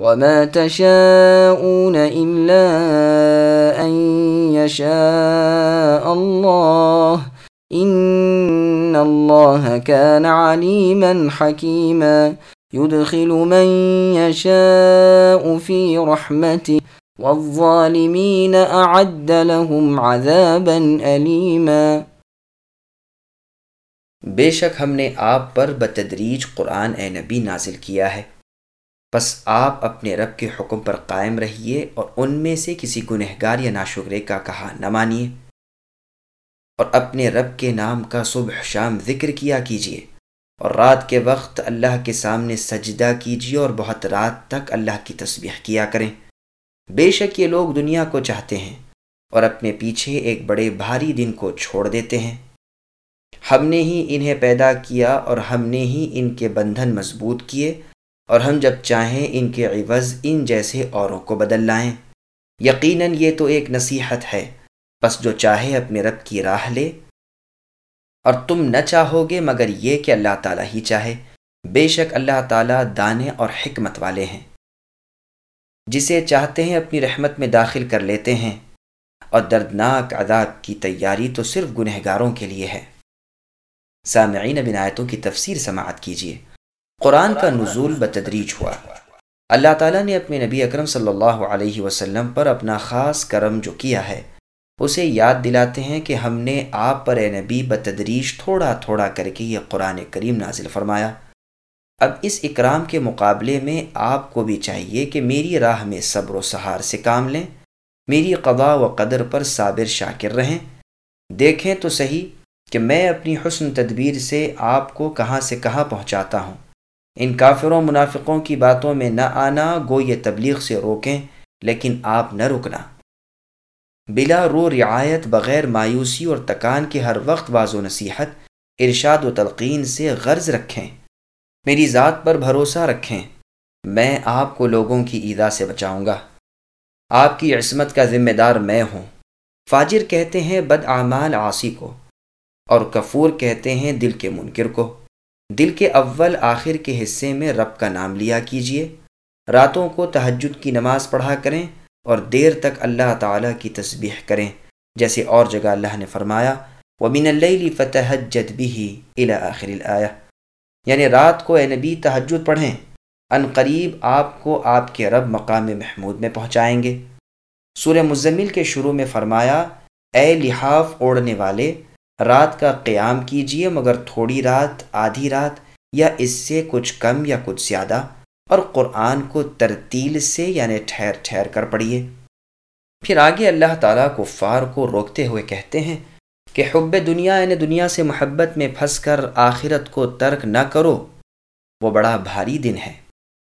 وما تشاءون إلا أن يشاء الله إن الله كان عليما حكيما يدخل من يشاء في رحمته والظالمين أعد لهم عذابا أليما بے شک ہم نے آپ پر بتدریج قرآن اے نبی نازل کیا ہے۔ بس آپ اپنے رب کے حکم پر قائم رہیے اور ان میں سے کسی گنہگار یا ناشکرے کا کہا نہ مانیے۔ اور اپنے رب کے نام کا صبح شام ذکر کیا کیجیے۔ اور رات کے وقت اللہ کے سامنے سجدہ کیجیے اور بہت رات تک اللہ کی تسبیح کیا کریں۔ بے شک یہ لوگ دنیا کو چاہتے ہیں اور اپنے پیچھے ایک بڑے بھاری دن کو چھوڑ دیتے ہیں۔ ہم نے ہی انہیں پیدا کیا اور ہم نے ہی ان کے بندھن مضبوط کیے۔ اور ہم جب چاہیں ان کے عوض ان جیسے اوروں کو بدل لائیں۔ یقیناً یہ تو ایک نصیحت ہے بس جو چاہے اپنے رب کی راہ لے۔ اور تم نہ چاہو گے مگر یہ کہ اللہ تعالیٰ ہی چاہے۔ بے شک اللہ تعالیٰ دانے اور حکمت والے ہیں۔ جسے چاہتے ہیں اپنی رحمت میں داخل کر لیتے ہیں۔ اور دردناک عذاب کی تیاری تو صرف گنہگاروں کے لیے ہے۔ سامعین بنایتوں کی تفسیر سماعت کیجیے۔ قرآن کا نزول بتدریج ہوا۔ اللہ تعالیٰ نے اپنے نبی اکرم صلی اللہ علیہ وسلم پر اپنا خاص کرم جو کیا ہے، اسے یاد دلاتے ہیں کہ ہم نے آپ پر اے نبی بتدریج تھوڑا تھوڑا کر کے یہ قرآن کریم نازل فرمایا۔ اب اس اکرام کے مقابلے میں آپ کو بھی چاہیے کہ میری راہ میں صبر و سہار سے کام لیں۔ میری قضاء و قدر پر صابر شاکر رہیں۔ دیکھیں تو صحیح کہ میں اپنی حسن تدبیر سے آپ کو کہاں سے کہاں پہنچاتا ہوں۔ ان کافروں منافقوں کی باتوں میں نہ آنا، گو یہ تبلیغ سے روکیں، لیکن آپ نہ رکنا۔ بلا رو رعایت بغیر مایوسی اور تکان کے ہر وقت باز و نصیحت، ارشاد و تلقین سے غرض رکھیں۔ میری ذات پر بھروسہ رکھیں۔ میں آپ کو لوگوں کی ایدا سے بچاؤں گا۔ آپ کی عصمت کا ذمہ دار میں ہوں۔ فاجر کہتے ہیں، بد اعمال عاصی کو، اور کفور کہتے ہیں، دل کے منکر کو۔ دل کے اول آخر کے حصے میں رب کا نام لیا کیجیے راتوں کو تہجد کی نماز پڑھا کریں اور دیر تک اللہ تعالیٰ کی تسبیح کریں، جیسے اور جگہ اللہ نے فرمایا وہ بین اللہ فتح جد بھی آخر آیا یعنی رات کو اے نبی تہجد پڑھیں، ان قریب آپ کو آپ کے رب مقام محمود میں پہنچائیں گے۔ سورہ مزمل کے شروع میں فرمایا، اے لحاف اوڑھنے والے رات کا قیام کیجیے مگر تھوڑی رات، آدھی رات، یا اس سے کچھ کم یا کچھ زیادہ، اور قرآن کو ترتیل سے یعنی ٹھہر ٹھہر کر پڑھیے پھر آگے اللہ تعالیٰ کو فار کو روکتے ہوئے کہتے ہیں کہ حب دنیا یعنی دنیا سے محبت میں پھنس کر آخرت کو ترک نہ کرو۔ وہ بڑا بھاری دن ہے۔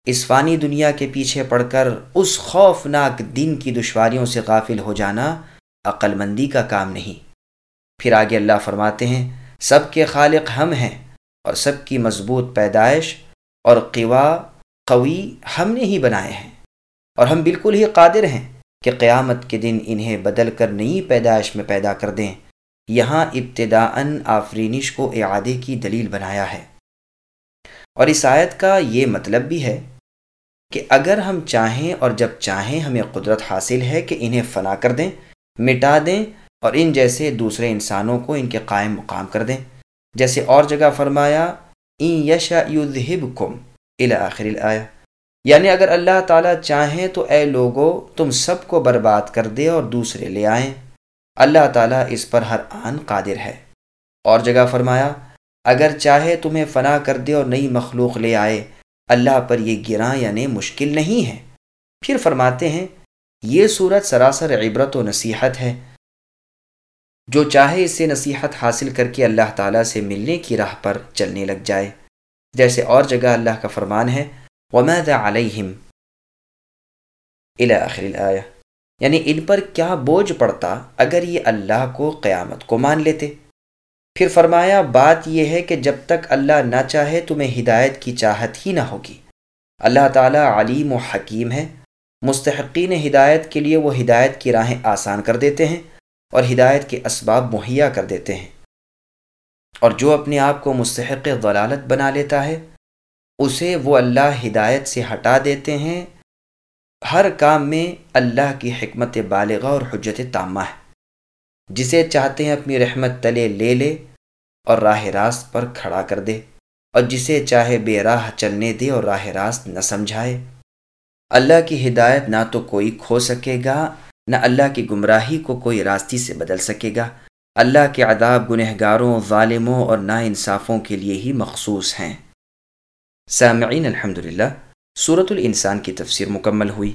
اس فانی دنیا کے پیچھے پڑ کر اس خوفناک دن کی دشواریوں سے غافل ہو جانا عقل مندی کا کام نہیں۔ پھر آگے اللہ فرماتے ہیں، سب کے خالق ہم ہیں اور سب کی مضبوط پیدائش اور قوا، قوی ہم نے ہی بنائے ہیں۔ اور ہم بالکل ہی قادر ہیں کہ قیامت کے دن انہیں بدل کر نئی پیدائش میں پیدا کر دیں۔ یہاں ابتدا ان آفرینش کو اعادے کی دلیل بنایا ہے۔ اور اس آیت کا یہ مطلب بھی ہے کہ اگر ہم چاہیں اور جب چاہیں ہمیں قدرت حاصل ہے کہ انہیں فنا کر دیں، مٹا دیں اور ان جیسے دوسرے انسانوں کو ان کے قائم مقام کر دیں۔ جیسے اور جگہ فرمایا این یشا کم الآخر آیا یعنی اگر اللہ تعالیٰ چاہیں تو اے لوگو، تم سب کو برباد کر دے اور دوسرے لے آئیں۔ اللہ تعالیٰ اس پر ہر آن قادر ہے۔ اور جگہ فرمایا، اگر چاہے تمہیں فنا کر دے اور نئی مخلوق لے آئے، اللہ پر یہ گراں یعنی مشکل نہیں ہے۔ پھر فرماتے ہیں، یہ صورت سراسر عبرت و نصیحت ہے۔ جو چاہے اس سے نصیحت حاصل کر کے اللہ تعالیٰ سے ملنے کی راہ پر چلنے لگ جائے۔ جیسے اور جگہ اللہ کا فرمان ہے ومید علیہم آخر الآیہ یعنی ان پر کیا بوجھ پڑتا اگر یہ اللہ کو قیامت کو مان لیتے؟ پھر فرمایا، بات یہ ہے کہ جب تک اللہ نہ چاہے تمہیں ہدایت کی چاہت ہی نہ ہوگی۔ اللہ تعالیٰ علیم و حکیم ہے۔ مستحقین ہدایت کے لیے وہ ہدایت کی راہیں آسان کر دیتے ہیں۔ اور ہدایت کے اسباب مہیا کر دیتے ہیں۔ اور جو اپنے آپ کو مستحق ضلالت بنا لیتا ہے، اسے وہ اللہ ہدایت سے ہٹا دیتے ہیں۔ ہر کام میں اللہ کی حکمت بالغہ اور حجت تامہ ہے۔ جسے چاہتے ہیں اپنی رحمت تلے لے لے اور راہ راست پر کھڑا کر دے۔ اور جسے چاہے بے راہ چلنے دے اور راہ راست نہ سمجھائے۔ اللہ کی ہدایت نہ تو کوئی کھو سکے گا نہ اللہ کی گمراہی کو کوئی راستی سے بدل سکے گا۔ اللہ کے عذاب گنہگاروں، ظالموں اور نا انصافوں کے لیے ہی مخصوص ہیں۔ سامعین الحمد للہ صورت الانسان کی تفسیر مکمل ہوئی۔